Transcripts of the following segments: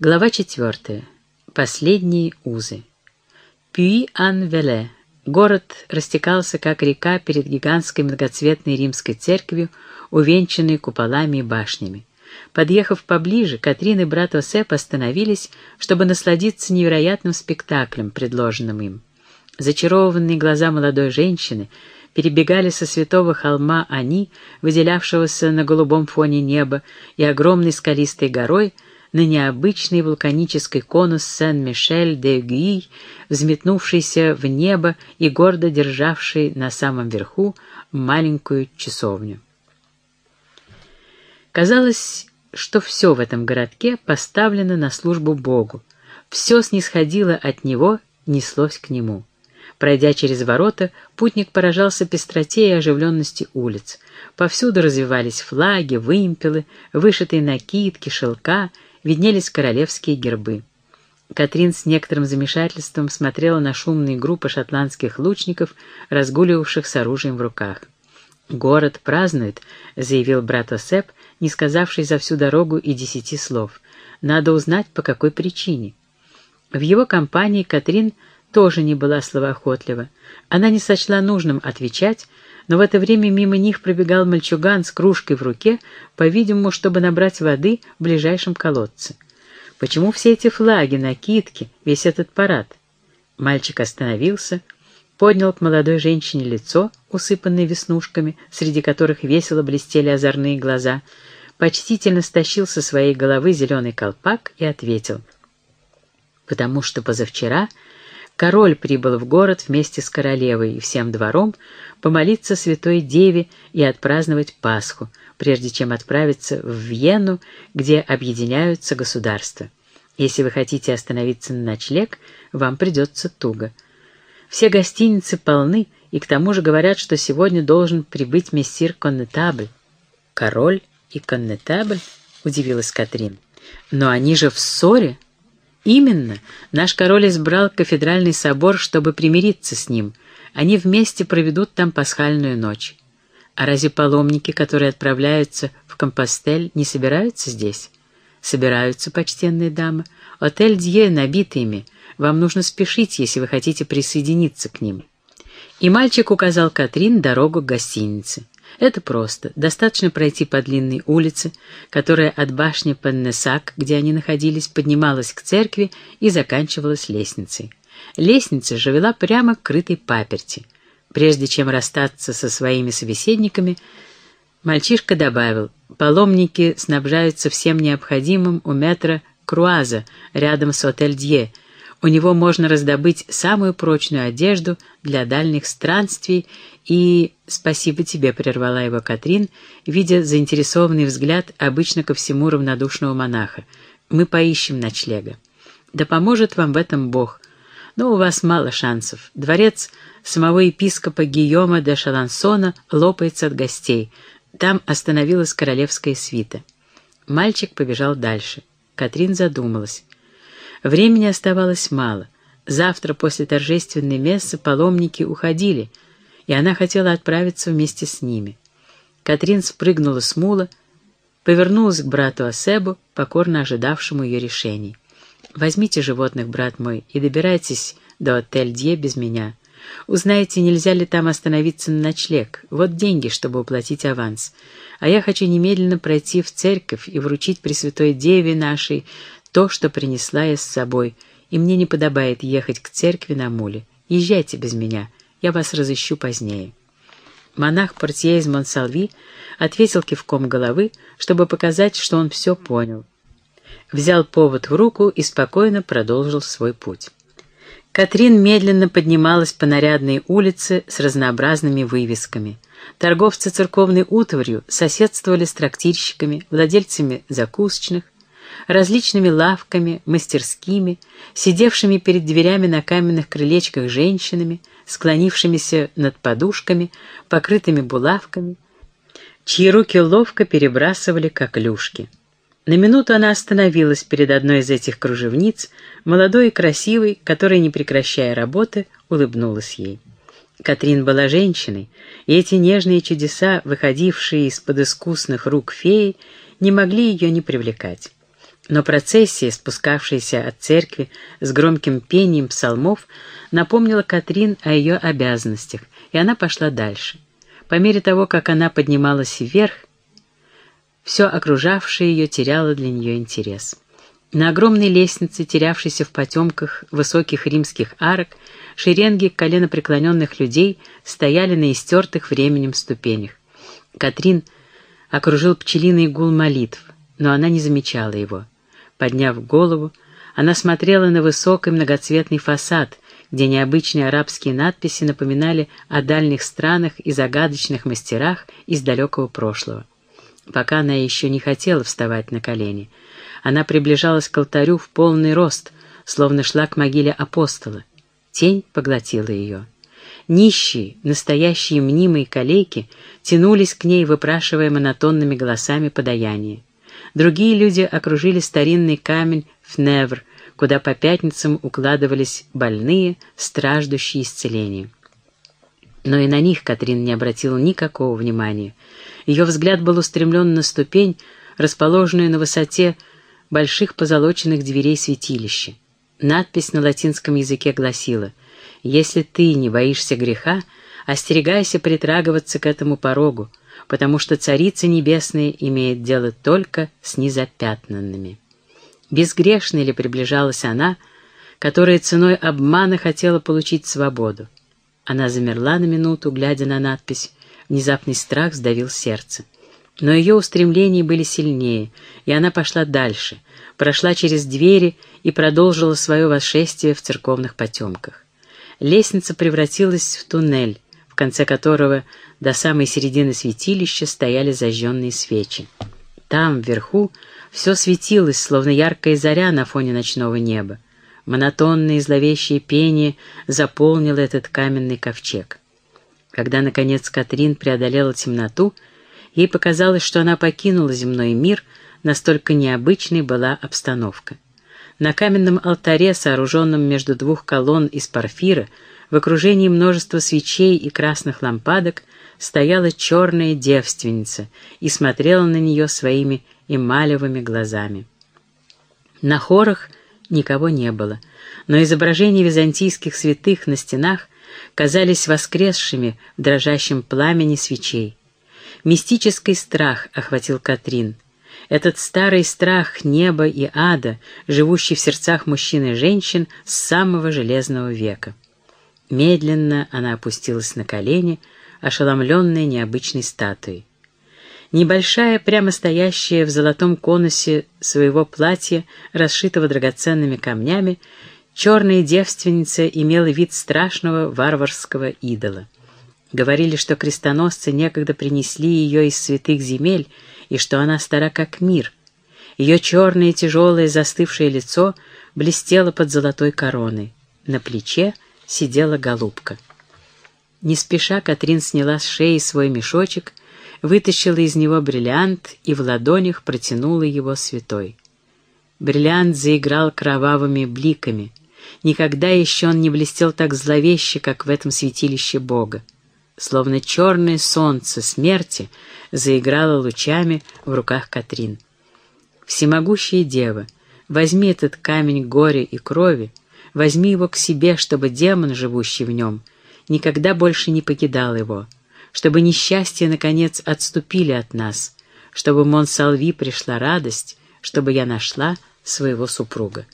Глава четвертая. Последние узы. Пюи-Ан-Веле. Город растекался, как река, перед гигантской многоцветной римской церковью, увенчанной куполами и башнями. Подъехав поближе, Катрин и брат Осеп остановились, чтобы насладиться невероятным спектаклем, предложенным им. Зачарованные глаза молодой женщины перебегали со святого холма они, выделявшегося на голубом фоне неба, и огромной скалистой горой — на необычный вулканический конус Сен-Мишель-де-Гюй, взметнувшийся в небо и гордо державший на самом верху маленькую часовню. Казалось, что все в этом городке поставлено на службу Богу, все снисходило от него, неслось к нему. Пройдя через ворота, путник поражался пестроте и оживленности улиц. Повсюду развивались флаги, вымпелы, вышитые накидки, шелка — виднелись королевские гербы. Катрин с некоторым замешательством смотрела на шумные группы шотландских лучников, разгуливавших с оружием в руках. «Город празднует», — заявил брат Осеп, не сказавший за всю дорогу и десяти слов. «Надо узнать, по какой причине». В его компании Катрин тоже не была словоохотлива. Она не сочла нужным отвечать, но в это время мимо них пробегал мальчуган с кружкой в руке, по-видимому, чтобы набрать воды в ближайшем колодце. Почему все эти флаги, накидки, весь этот парад? Мальчик остановился, поднял к молодой женщине лицо, усыпанное веснушками, среди которых весело блестели озорные глаза, почтительно стащил со своей головы зеленый колпак и ответил. «Потому что позавчера король прибыл в город вместе с королевой и всем двором помолиться Святой Деве и отпраздновать Пасху, прежде чем отправиться в Вену, где объединяются государства. Если вы хотите остановиться на ночлег, вам придется туго. Все гостиницы полны, и к тому же говорят, что сегодня должен прибыть мессир Коннетабль. «Король и Коннетабль?» — удивилась Катрин. «Но они же в ссоре?» Именно, наш король избрал кафедральный собор, чтобы примириться с ним. Они вместе проведут там пасхальную ночь. А разве паломники, которые отправляются в Компостель, не собираются здесь? Собираются, почтенные дамы. Отель Дье набит ими. Вам нужно спешить, если вы хотите присоединиться к ним. И мальчик указал Катрин дорогу к гостинице. Это просто. Достаточно пройти по длинной улице, которая от башни Пеннесак, где они находились, поднималась к церкви и заканчивалась лестницей. Лестница же вела прямо к крытой паперти. Прежде чем расстаться со своими собеседниками, мальчишка добавил, паломники снабжаются всем необходимым у метра Круаза рядом с Отель-Дье, у него можно раздобыть самую прочную одежду для дальних странствий и... Спасибо тебе, — прервала его Катрин, видя заинтересованный взгляд обычно ко всему равнодушного монаха. Мы поищем ночлега. Да поможет вам в этом Бог. Но у вас мало шансов. Дворец самого епископа Гийома де Шалансона лопается от гостей. Там остановилась королевская свита. Мальчик побежал дальше. Катрин задумалась. Времени оставалось мало. Завтра после торжественной мессы паломники уходили, и она хотела отправиться вместе с ними. Катрин спрыгнула с мула, повернулась к брату Асебу, покорно ожидавшему ее решений. «Возьмите животных, брат мой, и добирайтесь до отель-Дье без меня. Узнайте, нельзя ли там остановиться на ночлег. Вот деньги, чтобы уплатить аванс. А я хочу немедленно пройти в церковь и вручить Пресвятой Деве нашей то, что принесла я с собой, и мне не подобает ехать к церкви на муле. Езжайте без меня, я вас разыщу позднее». Монах-портье из Монсалви ответил кивком головы, чтобы показать, что он все понял. Взял повод в руку и спокойно продолжил свой путь. Катрин медленно поднималась по нарядной улице с разнообразными вывесками. Торговцы церковной утварью соседствовали с трактирщиками, владельцами закусочных, различными лавками, мастерскими, сидевшими перед дверями на каменных крылечках женщинами, склонившимися над подушками, покрытыми булавками, чьи руки ловко перебрасывали коклюшки. На минуту она остановилась перед одной из этих кружевниц, молодой и красивой, которая, не прекращая работы, улыбнулась ей. Катрин была женщиной, и эти нежные чудеса, выходившие из-под искусных рук феи, не могли ее не привлекать. Но процессия, спускавшаяся от церкви с громким пением псалмов, напомнила Катрин о ее обязанностях, и она пошла дальше. По мере того, как она поднималась вверх, все окружавшее ее теряло для нее интерес. На огромной лестнице, терявшейся в потемках высоких римских арок, шеренги коленопреклоненных людей стояли на истертых временем ступенях. Катрин окружил пчелиный гул молитв, но она не замечала его. Подняв голову, она смотрела на высокий многоцветный фасад, где необычные арабские надписи напоминали о дальних странах и загадочных мастерах из далекого прошлого. Пока она еще не хотела вставать на колени, она приближалась к алтарю в полный рост, словно шла к могиле апостола. Тень поглотила ее. Нищие, настоящие мнимые калеки тянулись к ней, выпрашивая монотонными голосами подаяние. Другие люди окружили старинный камень Фневр, куда по пятницам укладывались больные, страждущие исцелением. Но и на них Катрин не обратила никакого внимания. Ее взгляд был устремлен на ступень, расположенную на высоте больших позолоченных дверей святилища. Надпись на латинском языке гласила «Если ты не боишься греха, остерегайся притрагиваться к этому порогу, потому что Царица Небесная имеет дело только с незапятнанными». Безгрешной ли приближалась она, которая ценой обмана хотела получить свободу? Она замерла на минуту, глядя на надпись. Внезапный страх сдавил сердце. Но ее устремления были сильнее, и она пошла дальше, прошла через двери и продолжила свое восшествие в церковных потемках. Лестница превратилась в туннель, в конце которого до самой середины святилища стояли зажженные свечи. Там, вверху, все светилось, словно яркая заря на фоне ночного неба. Монотонное и зловещее пение заполнило этот каменный ковчег. Когда, наконец, Катрин преодолела темноту, ей показалось, что она покинула земной мир, настолько необычной была обстановка. На каменном алтаре, сооруженном между двух колонн из порфира, в окружении множества свечей и красных лампадок, стояла черная девственница и смотрела на нее своими эмалевыми глазами. На хорах никого не было, но изображения византийских святых на стенах казались воскресшими в дрожащем пламени свечей. Мистический страх охватил Катрин. Этот старый страх неба и ада, живущий в сердцах мужчин и женщин с самого железного века. Медленно она опустилась на колени, ошеломленная необычной статуей. Небольшая, прямо стоящая в золотом конусе своего платья, расшитого драгоценными камнями, черная девственница имела вид страшного варварского идола. Говорили, что крестоносцы некогда принесли ее из святых земель, и что она стара как мир. Ее черное тяжелое застывшее лицо блестело под золотой короной. На плече сидела голубка. Не спеша Катрин сняла с шеи свой мешочек — вытащила из него бриллиант и в ладонях протянула его святой. Бриллиант заиграл кровавыми бликами. Никогда еще он не блестел так зловеще, как в этом святилище Бога. Словно черное солнце смерти заиграло лучами в руках Катрин. «Всемогущая дева, возьми этот камень горя и крови, возьми его к себе, чтобы демон, живущий в нем, никогда больше не покидал его» чтобы несчастья, наконец, отступили от нас, чтобы Монсалви пришла радость, чтобы я нашла своего супруга.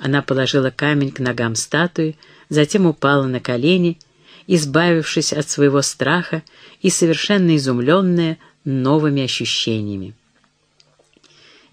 Она положила камень к ногам статуи, затем упала на колени, избавившись от своего страха и совершенно изумленная новыми ощущениями.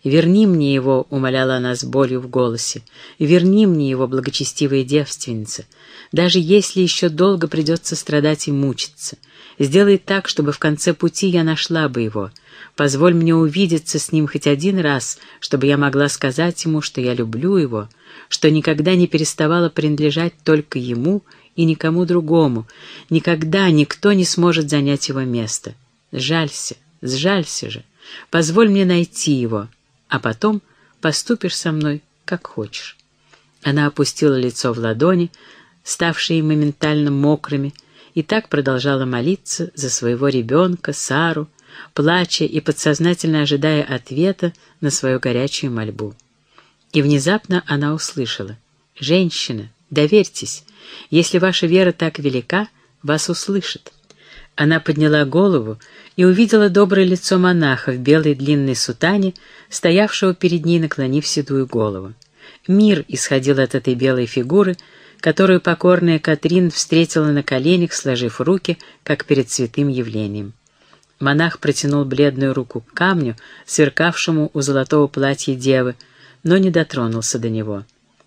«Верни мне его», — умоляла она с болью в голосе, — «верни мне его, благочестивая девственница, даже если еще долго придется страдать и мучиться. Сделай так, чтобы в конце пути я нашла бы его. Позволь мне увидеться с ним хоть один раз, чтобы я могла сказать ему, что я люблю его, что никогда не переставала принадлежать только ему и никому другому. Никогда никто не сможет занять его место. Сжалься, сжалься же. Позволь мне найти его, а потом поступишь со мной, как хочешь. Она опустила лицо в ладони, ставшие моментально мокрыми, и так продолжала молиться за своего ребенка, Сару, плача и подсознательно ожидая ответа на свою горячую мольбу. И внезапно она услышала. «Женщина, доверьтесь, если ваша вера так велика, вас услышат». Она подняла голову и увидела доброе лицо монаха в белой длинной сутане, стоявшего перед ней, наклонив седую голову. Мир исходил от этой белой фигуры, которую покорная Катрин встретила на коленях, сложив руки, как перед святым явлением. Монах протянул бледную руку к камню, сверкавшему у золотого платья девы, но не дотронулся до него.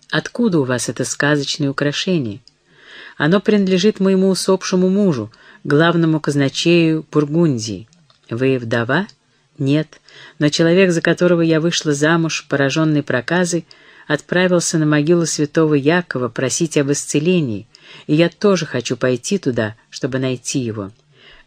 «Откуда у вас это сказочное украшение?» «Оно принадлежит моему усопшему мужу, главному казначею Бургундии. Вы вдова?» «Нет, но человек, за которого я вышла замуж, пораженный проказой, отправился на могилу святого Якова просить об исцелении, и я тоже хочу пойти туда, чтобы найти его.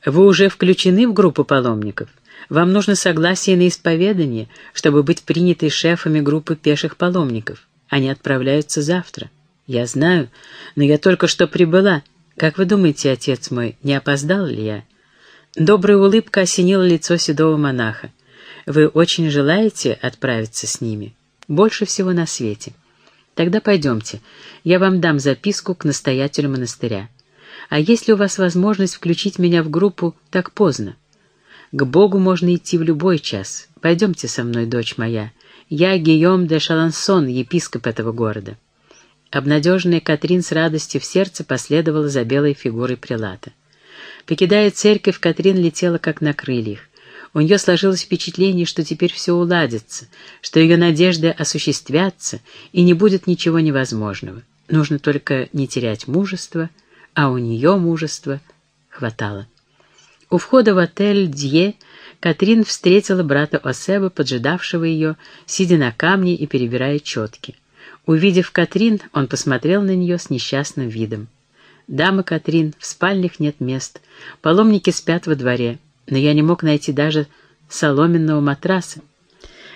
Вы уже включены в группу паломников?» Вам нужно согласие на исповедание, чтобы быть принятой шефами группы пеших паломников. Они отправляются завтра. Я знаю, но я только что прибыла. Как вы думаете, отец мой, не опоздал ли я?» Добрая улыбка осенила лицо седого монаха. «Вы очень желаете отправиться с ними? Больше всего на свете. Тогда пойдемте, я вам дам записку к настоятелю монастыря. А есть ли у вас возможность включить меня в группу так поздно?» К Богу можно идти в любой час. Пойдемте со мной, дочь моя. Я Гийом де Шалансон, епископ этого города». Обнадеженная Катрин с радостью в сердце последовала за белой фигурой прилата. Покидая церковь, Катрин летела как на крыльях. У нее сложилось впечатление, что теперь все уладится, что ее надежды осуществятся, и не будет ничего невозможного. Нужно только не терять мужество, а у нее мужества хватало. У входа в отель «Дье» Катрин встретила брата Осеба, поджидавшего ее, сидя на камне и перебирая четки. Увидев Катрин, он посмотрел на нее с несчастным видом. «Дама Катрин, в спальнях нет мест, паломники спят во дворе, но я не мог найти даже соломенного матраса.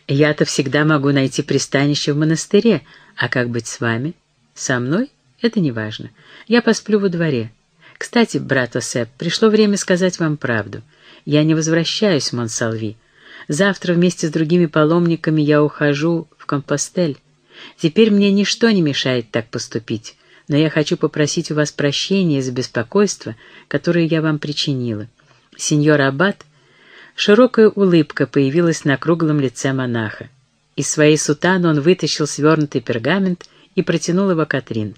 Я-то всегда могу найти пристанище в монастыре, а как быть с вами? Со мной? Это не важно. Я посплю во дворе. Кстати, брат Осеп, пришло время сказать вам правду. Я не возвращаюсь в Монсалви. Завтра вместе с другими паломниками я ухожу в Компостель. Теперь мне ничто не мешает так поступить, но я хочу попросить у вас прощения за беспокойство, которое я вам причинила. Сеньор Аббат, широкая улыбка появилась на круглом лице монаха. Из своей сутаны он вытащил свернутый пергамент и протянул его Катрин.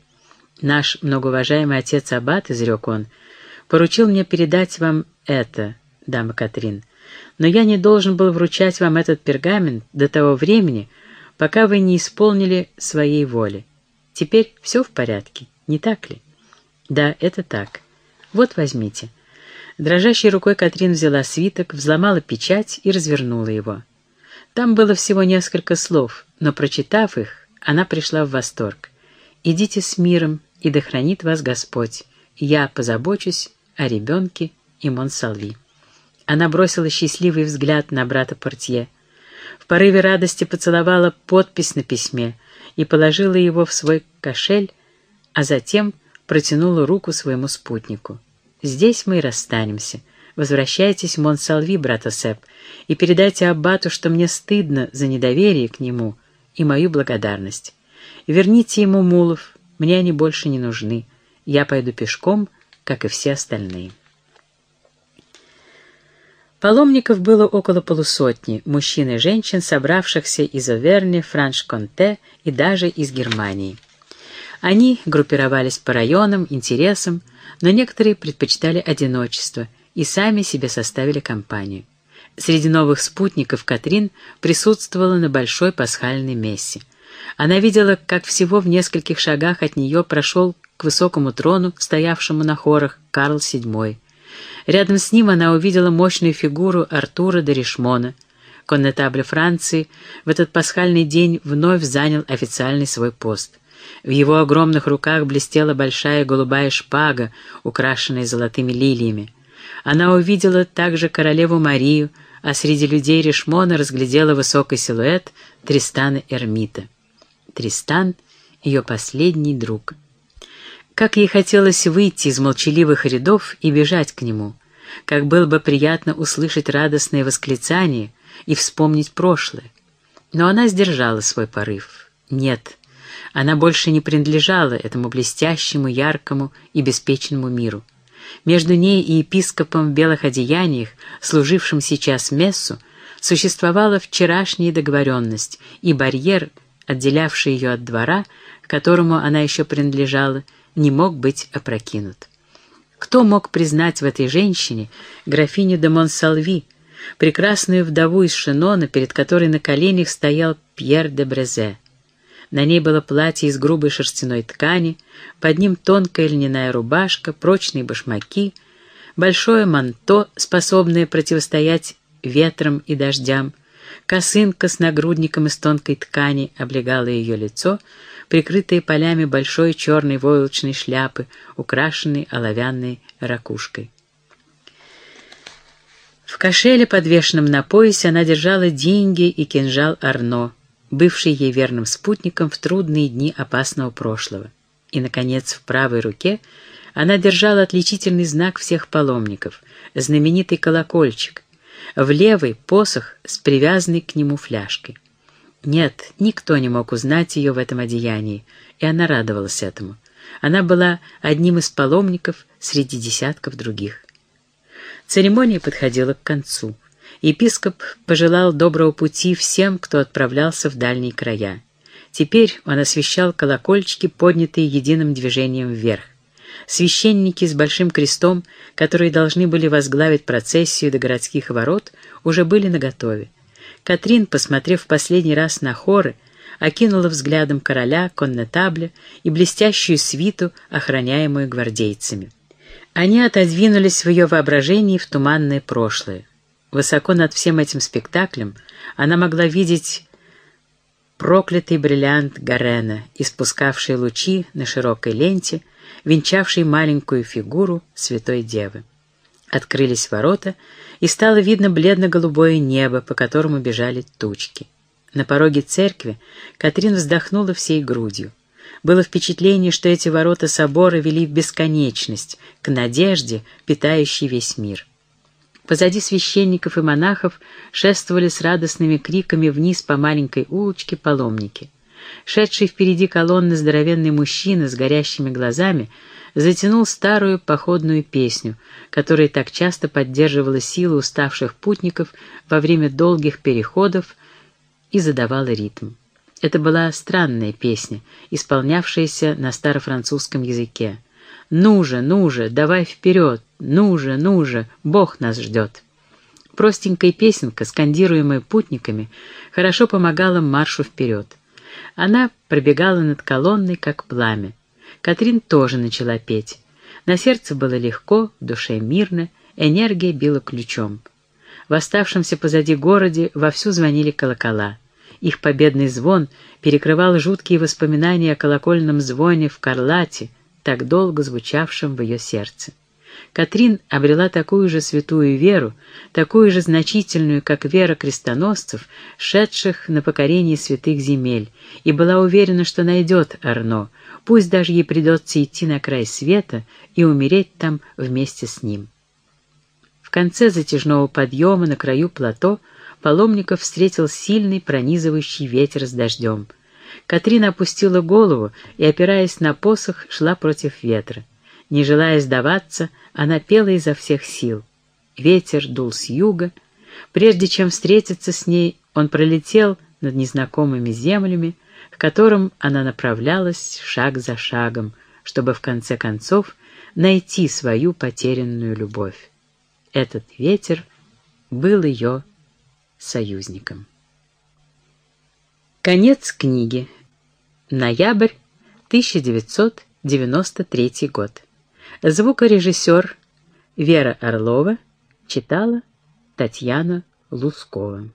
«Наш многоуважаемый отец Аббат», — изрек он, — «поручил мне передать вам это, дама Катрин, но я не должен был вручать вам этот пергамент до того времени, пока вы не исполнили своей воли. Теперь все в порядке, не так ли?» «Да, это так. Вот возьмите». Дрожащей рукой Катрин взяла свиток, взломала печать и развернула его. Там было всего несколько слов, но, прочитав их, она пришла в восторг. «Идите с миром и да хранит вас Господь. Я позабочусь о ребенке и Монсалви». Она бросила счастливый взгляд на брата Портье. В порыве радости поцеловала подпись на письме и положила его в свой кошель, а затем протянула руку своему спутнику. «Здесь мы и расстанемся. Возвращайтесь в Монсалви, брат Осеп, и передайте Аббату, что мне стыдно за недоверие к нему и мою благодарность. Верните ему мулов, мне они больше не нужны. Я пойду пешком, как и все остальные. Паломников было около полусотни, мужчин и женщин, собравшихся из Оверни, Франш-Конте и даже из Германии. Они группировались по районам, интересам, но некоторые предпочитали одиночество и сами себе составили компанию. Среди новых спутников Катрин присутствовала на большой пасхальной мессе. Она видела, как всего в нескольких шагах от нее прошел к высокому трону, стоявшему на хорах, Карл VII. Рядом с ним она увидела мощную фигуру Артура де Ришмона. Коннетабль Франции в этот пасхальный день вновь занял официальный свой пост. В его огромных руках блестела большая голубая шпага, украшенная золотыми лилиями. Она увидела также королеву Марию, а среди людей Ришмона разглядела высокий силуэт Тристана Эрмита. Тристан — ее последний друг. Как ей хотелось выйти из молчаливых рядов и бежать к нему, как было бы приятно услышать радостное восклицание и вспомнить прошлое. Но она сдержала свой порыв. Нет, она больше не принадлежала этому блестящему, яркому и беспечному миру. Между ней и епископом в белых одеяниях, служившим сейчас мессу, существовала вчерашняя договоренность, и барьер, отделявший ее от двора, которому она еще принадлежала, не мог быть опрокинут. Кто мог признать в этой женщине графиню де Монсалви, прекрасную вдову из Шинона, перед которой на коленях стоял Пьер де Брезе? На ней было платье из грубой шерстяной ткани, под ним тонкая льняная рубашка, прочные башмаки, большое манто, способное противостоять ветрам и дождям, косынка с нагрудником из тонкой ткани облегала ее лицо, прикрытое полями большой черной войлочной шляпы, украшенной оловянной ракушкой. В кошеле, подвешенном на поясе, она держала деньги и кинжал Арно, бывший ей верным спутником в трудные дни опасного прошлого. И, наконец, в правой руке она держала отличительный знак всех паломников — знаменитый колокольчик, в левый — посох с привязанной к нему фляжкой. Нет, никто не мог узнать ее в этом одеянии, и она радовалась этому. Она была одним из паломников среди десятков других. Церемония подходила к концу. Епископ пожелал доброго пути всем, кто отправлялся в дальние края. Теперь он освещал колокольчики, поднятые единым движением вверх. Священники с большим крестом, которые должны были возглавить процессию до городских ворот, уже были наготове. Катрин, посмотрев последний раз на хоры, окинула взглядом короля, коннетабля и блестящую свиту, охраняемую гвардейцами. Они отодвинулись в ее воображении в туманное прошлое. Высоко над всем этим спектаклем она могла видеть проклятый бриллиант Гарена, испускавший лучи на широкой ленте, венчавший маленькую фигуру Святой Девы. Открылись ворота, и стало видно бледно-голубое небо, по которому бежали тучки. На пороге церкви Катрин вздохнула всей грудью. Было впечатление, что эти ворота собора вели в бесконечность, к надежде, питающей весь мир. Позади священников и монахов шествовали с радостными криками вниз по маленькой улочке паломники. Шедший впереди колонны здоровенный мужчина с горящими глазами затянул старую походную песню, которая так часто поддерживала силы уставших путников во время долгих переходов и задавала ритм. Это была странная песня, исполнявшаяся на старофранцузском языке. «Ну же, ну же, давай вперед! Ну же, ну же, Бог нас ждет!» Простенькая песенка, скандируемая путниками, хорошо помогала маршу вперед. Она пробегала над колонной, как пламя. Катрин тоже начала петь. На сердце было легко, в душе мирно, энергия била ключом. В оставшемся позади городе вовсю звонили колокола. Их победный звон перекрывал жуткие воспоминания о колокольном звоне в Карлате, так долго звучавшем в ее сердце. Катрин обрела такую же святую веру, такую же значительную, как вера крестоносцев, шедших на покорение святых земель, и была уверена, что найдет Арно, пусть даже ей придется идти на край света и умереть там вместе с ним. В конце затяжного подъема на краю плато паломников встретил сильный пронизывающий ветер с дождем — Катрина опустила голову и, опираясь на посох, шла против ветра. Не желая сдаваться, она пела изо всех сил. Ветер дул с юга. Прежде чем встретиться с ней, он пролетел над незнакомыми землями, к которым она направлялась шаг за шагом, чтобы в конце концов найти свою потерянную любовь. Этот ветер был ее союзником. Конец книги. Ноябрь 1993 год. Звукорежиссер Вера Орлова читала Татьяна Лускова.